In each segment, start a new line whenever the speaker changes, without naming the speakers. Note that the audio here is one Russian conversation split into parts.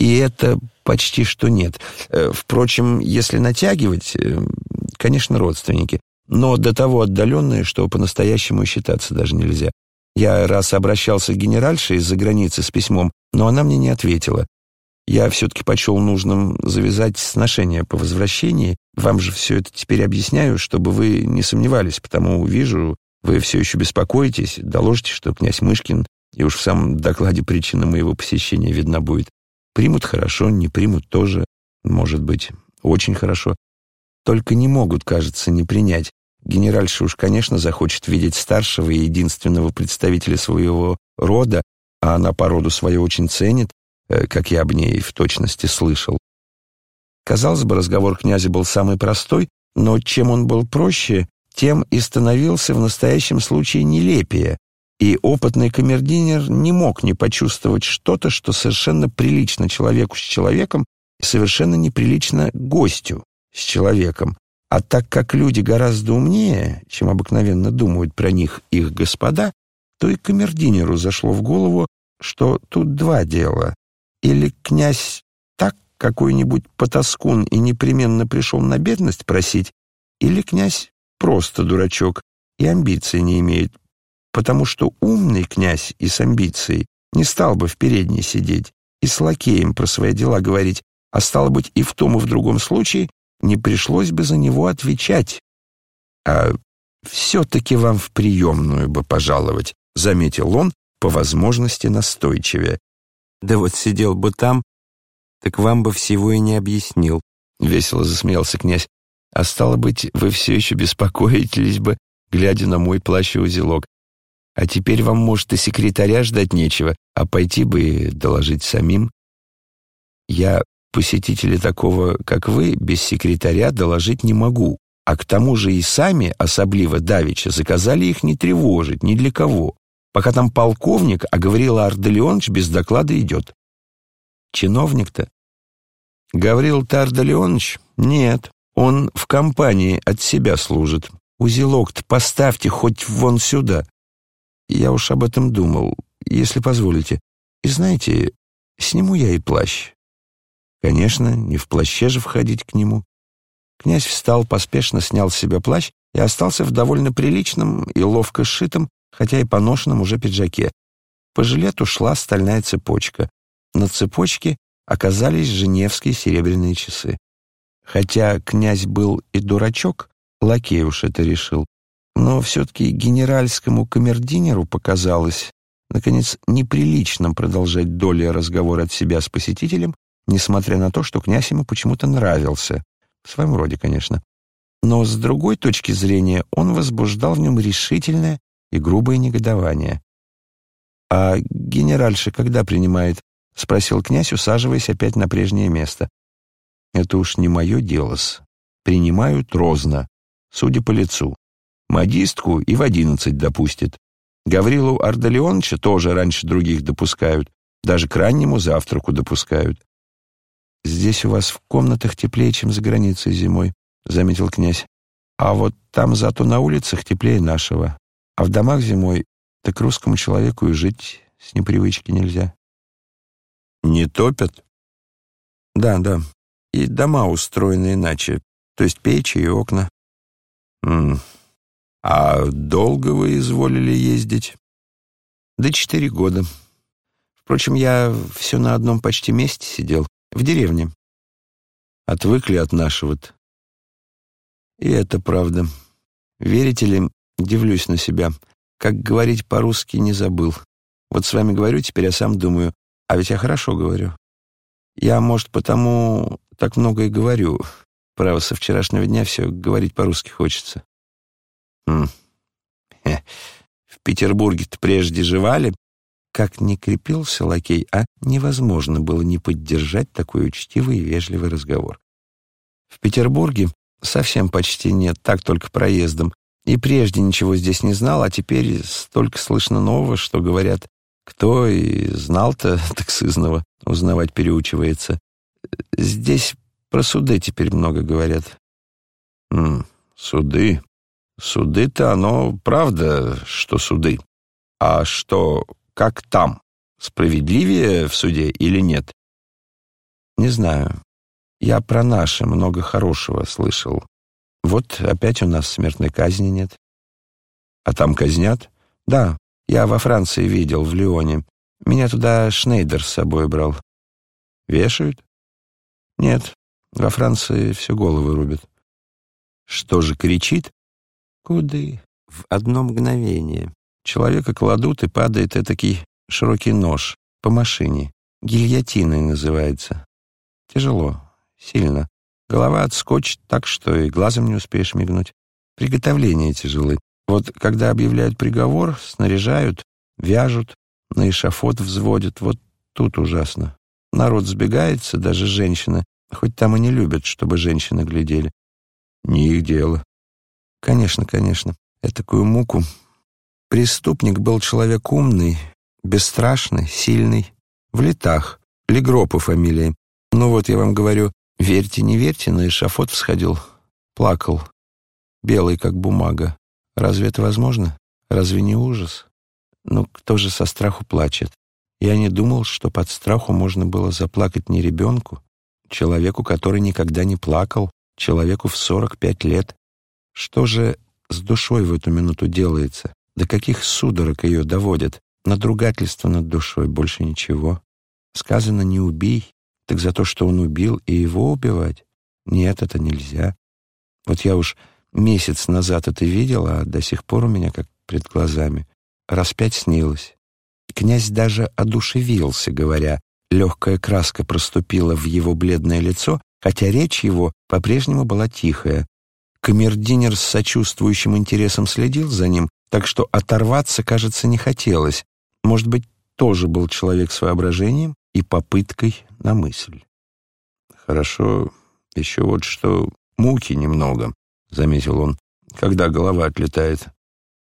И это почти что нет. Э, впрочем, если натягивать, э, конечно, родственники. Но до того отдаленные, что по-настоящему считаться даже нельзя. Я раз обращался к генеральше из-за границы с письмом, но она мне не ответила. Я все-таки почел нужным завязать сношение по возвращении. Вам же все это теперь объясняю, чтобы вы не сомневались, потому вижу, вы все еще беспокоитесь, доложите, что князь Мышкин, и уж в самом докладе причина моего посещения видна будет. Примут хорошо, не примут тоже, может быть, очень хорошо. Только не могут, кажется, не принять. Генеральша уж, конечно, захочет видеть старшего и единственного представителя своего рода, а она по роду свою очень ценит, э, как я об ней в точности слышал. Казалось бы, разговор князя был самый простой, но чем он был проще, тем и становился в настоящем случае нелепее, и опытный камердинер не мог не почувствовать что-то, что совершенно прилично человеку с человеком и совершенно неприлично гостю с человеком. А так как люди гораздо умнее, чем обыкновенно думают про них их господа, то и камердинеру зашло в голову, что тут два дела. Или князь так какой-нибудь потаскун и непременно пришел на бедность просить, или князь просто дурачок и амбиций не имеет потому что умный князь и с амбицией не стал бы в передней сидеть и с лакеем про свои дела говорить, а стало быть, и в том, и в другом случае не пришлось бы за него отвечать. А все-таки вам в приемную бы пожаловать, заметил он, по возможности настойчивее. Да вот сидел бы там, так вам бы всего и не объяснил, весело засмеялся князь. А стало быть, вы все еще беспокоитесь бы, глядя на мой плащ и узелок. А теперь вам, может, и секретаря ждать нечего, а пойти бы доложить самим. Я посетителя такого, как вы, без секретаря доложить не могу. А к тому же и сами, особливо Давича, заказали их не тревожить ни для кого. Пока там полковник, а Гаврила Ардалионович без доклада идет. Чиновник-то? Гаврил-то Ардалионович? Нет, он в компании от себя служит. Узелок-то поставьте хоть вон сюда. Я уж об этом думал, если позволите. И знаете, сниму я и плащ. Конечно, не в плаще же входить к нему. Князь встал, поспешно снял с себя плащ и остался в довольно приличном и ловко сшитом, хотя и поношенном уже пиджаке. По жилету шла стальная цепочка. На цепочке оказались женевские серебряные часы. Хотя князь был и дурачок, лакей уж это решил, но все-таки генеральскому камердинеру показалось, наконец, неприличным продолжать долей разговор от себя с посетителем, несмотря на то, что князь ему почему-то нравился. В своем роде, конечно. Но с другой точки зрения он возбуждал в нем решительное и грубое негодование. «А генеральша когда принимает?» — спросил князь, усаживаясь опять на прежнее место. «Это уж не мое дело-с. Принимают розно, судя по лицу. Модистку и в одиннадцать допустит. Гаврилу Ардалионовича тоже раньше других допускают. Даже к раннему завтраку допускают. «Здесь у вас в комнатах теплее, чем за границей зимой», — заметил князь. «А вот там зато на улицах теплее нашего. А в домах зимой так русскому человеку и жить с непривычки нельзя». «Не топят?» «Да, да. И дома устроены иначе, то есть печи и окна». «М а долго вы изволили ездить? Да четыре года. Впрочем, я все на одном почти месте сидел, в деревне. Отвыкли от нашего-то. И это правда. Верите ли, дивлюсь на себя. Как говорить по-русски не забыл. Вот с вами говорю теперь, я сам думаю, а ведь я хорошо говорю. Я, может, потому так много и говорю. Право, со вчерашнего дня все говорить по-русски хочется. В Петербурге-то прежде жевали. Как не крепился лакей, а невозможно было не поддержать такой учтивый и вежливый разговор. В Петербурге совсем почти нет, так только проездом. И прежде ничего здесь не знал, а теперь столько слышно нового, что говорят, кто и знал-то, так сызново, узнавать переучивается. Здесь про суды теперь много говорят. М -м, суды. Суды-то оно правда, что суды. А что, как там? Справедливее в суде или нет? Не знаю. Я про наше много хорошего слышал. Вот опять у нас смертной казни нет. А там казнят? Да, я во Франции видел, в Лионе. Меня туда Шнейдер с собой брал. Вешают? Нет, во Франции все головы рубят. Что же кричит? Куды? В одно мгновение. Человека кладут, и падает этакий широкий нож по машине. Гильотиной называется. Тяжело, сильно. Голова отскочит так, что и глазом не успеешь мигнуть. Приготовления тяжелы. Вот когда объявляют приговор, снаряжают, вяжут, на эшафот взводят. Вот тут ужасно. Народ сбегается, даже женщины, хоть там и не любят, чтобы женщины глядели. Не их дело. Конечно, конечно. Этакую муку. Преступник был человек умный, бесстрашный, сильный, в летах. Легро по фамилии. Ну вот, я вам говорю, верьте, не верьте, на эшафот всходил. Плакал. Белый, как бумага. Разве это возможно? Разве не ужас? Ну, кто же со страху плачет? Я не думал, что под страху можно было заплакать не ребенку, человеку, который никогда не плакал, человеку в 45 лет. Что же с душой в эту минуту делается? До каких судорог ее доводят? Надругательство над душой, больше ничего. Сказано «не убей», так за то, что он убил, и его убивать? Нет, это нельзя. Вот я уж месяц назад это видел, а до сих пор у меня как пред глазами. Раз пять снилось. Князь даже одушевился, говоря, легкая краска проступила в его бледное лицо, хотя речь его по-прежнему была тихая. Камердинер с сочувствующим интересом следил за ним, так что оторваться, кажется, не хотелось. Может быть, тоже был человек с воображением и попыткой на мысль. «Хорошо, еще вот что муки немного», — заметил он, — «когда голова отлетает».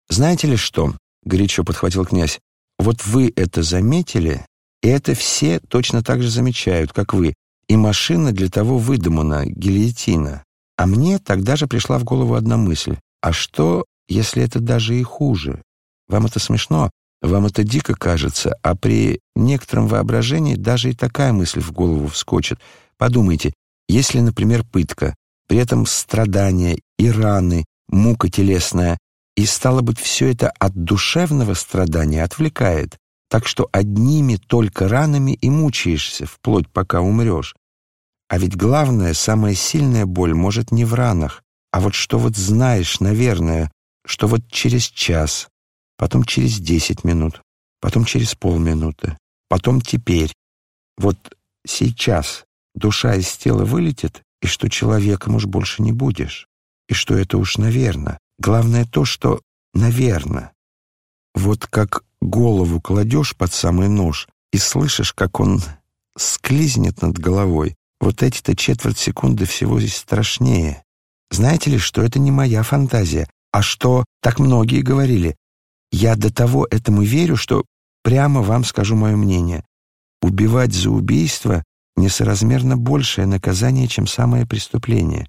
«Знаете ли что?» — горячо подхватил князь. «Вот вы это заметили, и это все точно так же замечают, как вы. И машина для того выдумана, гильотина. А мне тогда же пришла в голову одна мысль. А что, если это даже и хуже? Вам это смешно? Вам это дико кажется, а при некотором воображении даже и такая мысль в голову вскочит. Подумайте, если, например, пытка, при этом страдания и раны, мука телесная, и, стало быть, все это от душевного страдания отвлекает, так что одними только ранами и мучаешься, вплоть пока умрешь. А ведь главная, самая сильная боль может не в ранах, а вот что вот знаешь, наверное, что вот через час, потом через десять минут, потом через полминуты, потом теперь. Вот сейчас душа из тела вылетит, и что человеком уж больше не будешь, и что это уж наверно. Главное то, что наверно. Вот как голову кладешь под самый нож и слышишь, как он склизнет над головой, вот эти-то четверть секунды всего здесь страшнее. Знаете ли, что это не моя фантазия, а что так многие говорили. Я до того этому верю, что прямо вам скажу мое мнение. Убивать за убийство несоразмерно большее наказание, чем самое преступление.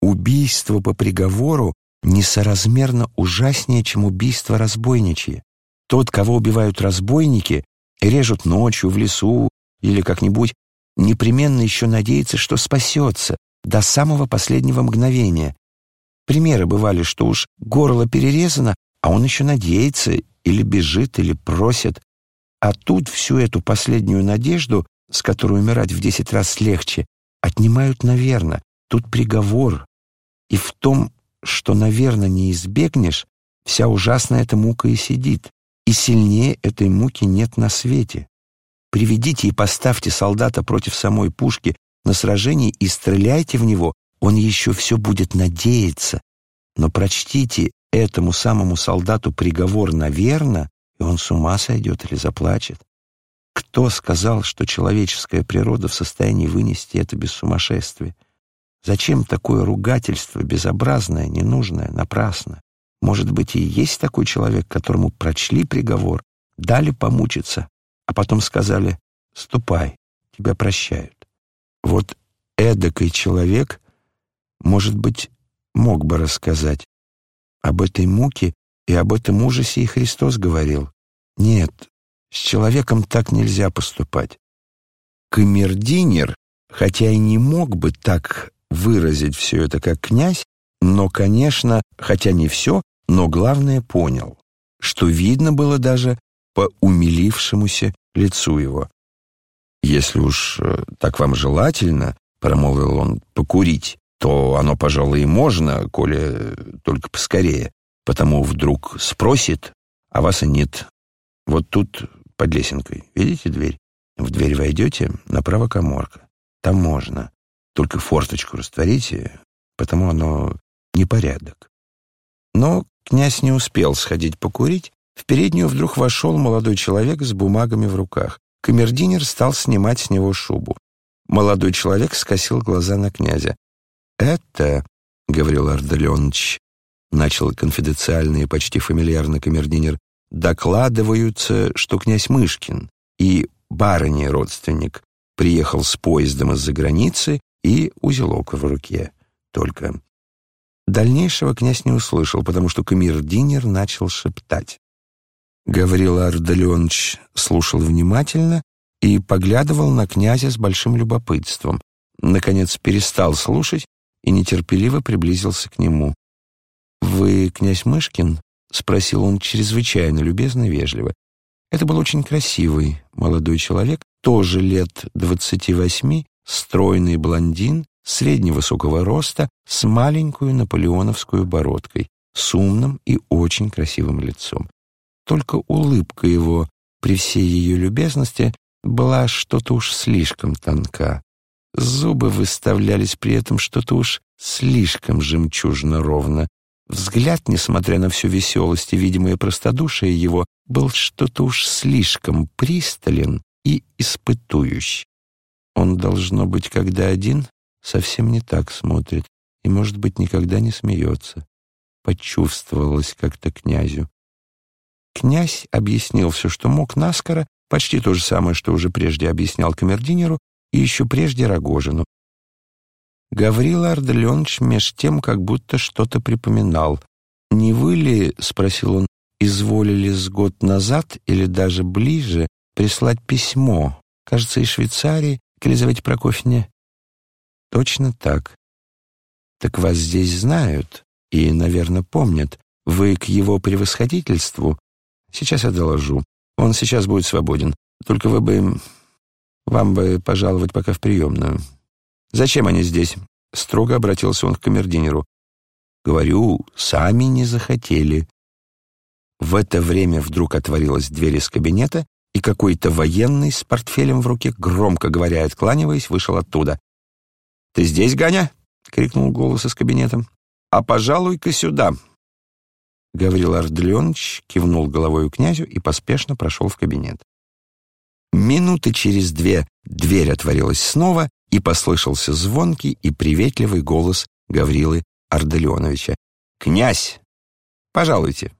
Убийство по приговору несоразмерно ужаснее, чем убийство разбойничье. Тот, кого убивают разбойники, режут ночью в лесу или как-нибудь, непременно еще надеется, что спасется до самого последнего мгновения. Примеры бывали, что уж горло перерезано, а он еще надеется или бежит, или просит. А тут всю эту последнюю надежду, с которой умирать в десять раз легче, отнимают, наверное. Тут приговор. И в том, что, наверное, не избегнешь, вся ужасная эта мука и сидит. И сильнее этой муки нет на свете. Приведите и поставьте солдата против самой пушки на сражении и стреляйте в него, он еще все будет надеяться. Но прочтите этому самому солдату приговор наверно, и он с ума сойдет или заплачет. Кто сказал, что человеческая природа в состоянии вынести это без сумасшествия? Зачем такое ругательство, безобразное, ненужное, напрасно? Может быть, и есть такой человек, которому прочли приговор, дали помучиться, а потом сказали «ступай, тебя прощают». Вот эдакой человек, может быть, мог бы рассказать об этой муке и об этом ужасе и Христос говорил. Нет, с человеком так нельзя поступать. Камердинер хотя и не мог бы так выразить все это как князь, но, конечно, хотя не все, но главное понял, что видно было даже по умилившемуся лицу его. «Если уж э, так вам желательно, — промолвил он, — покурить, то оно, пожалуй, и можно, коли только поскорее, потому вдруг спросит, а вас и нет. Вот тут под лесенкой, видите дверь? В дверь войдете, направо коморка. Там можно. Только форточку растворите, потому оно непорядок. Но князь не успел сходить покурить. В переднюю вдруг вошел молодой человек с бумагами в руках. Камердинер стал снимать с него шубу. Молодой человек скосил глаза на князя. «Это, — говорил Арделеонович, — начал конфиденциально и почти фамильярно камердинер, — докладываются, что князь Мышкин и барыня родственник приехал с поездом из-за границы и узелок в руке. Только дальнейшего князь не услышал, потому что камердинер начал шептать. Гаврил Ардалионович слушал внимательно и поглядывал на князя с большим любопытством. Наконец перестал слушать и нетерпеливо приблизился к нему. «Вы князь Мышкин?» — спросил он чрезвычайно любезно и вежливо. Это был очень красивый молодой человек, тоже лет двадцати восьми, стройный блондин, средневысокого роста, с маленькую наполеоновскую бородкой, с умным и очень красивым лицом. Только улыбка его при всей ее любезности была что-то уж слишком тонка. Зубы выставлялись при этом что-то уж слишком жемчужно ровно. Взгляд, несмотря на всю веселость и видимое простодушие его, был что-то уж слишком пристален и испытующий. Он, должно быть, когда один, совсем не так смотрит и, может быть, никогда не смеется. Почувствовалось как-то князю. Князь объяснил все, что мог наскоро, почти то же самое, что уже прежде объяснял камердинеру и еще прежде Рогожину. Гаврила Арделеонович меж тем как будто что-то припоминал. «Не вы ли, — спросил он, — изволили с год назад или даже ближе прислать письмо, кажется, из Швейцарии, к Елизавете Прокофьевне?» «Точно так. Так вас здесь знают и, наверное, помнят. Вы к его превосходительству Сейчас я доложу. Он сейчас будет свободен. Только вы бы... Вам бы пожаловать пока в приемную. Зачем они здесь? Строго обратился он к камердинеру. Говорю, сами не захотели. В это время вдруг отворилась дверь из кабинета, и какой-то военный с портфелем в руке, громко говоря и откланиваясь, вышел оттуда. «Ты здесь, Ганя?» — крикнул голос из кабинета. «А пожалуй-ка сюда!» Гаврил Ардленович кивнул головой князю и поспешно прошел в кабинет. Минуты через две дверь отворилась снова, и послышался звонкий и приветливый голос Гаврилы Арделеоновича. «Князь! Пожалуйте!»